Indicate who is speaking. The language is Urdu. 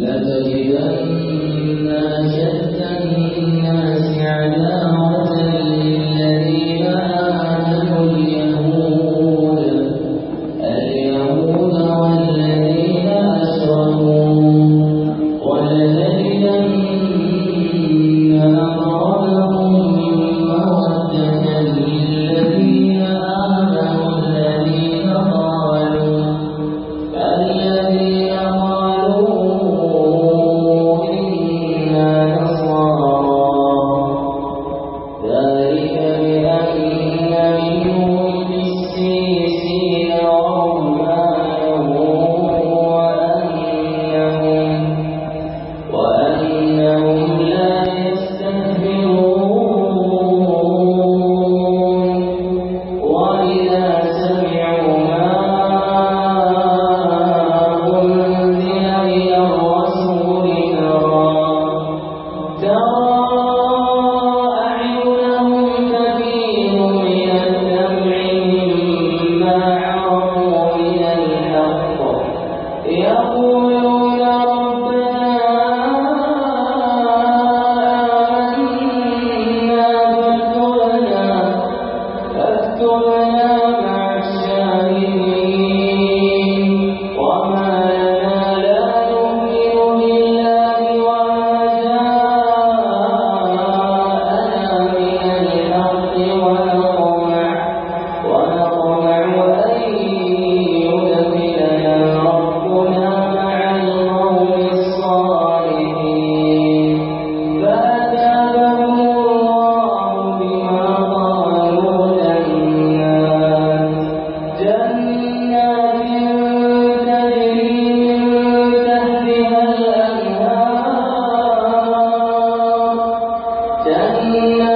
Speaker 1: لتجدن شدا الحق جنات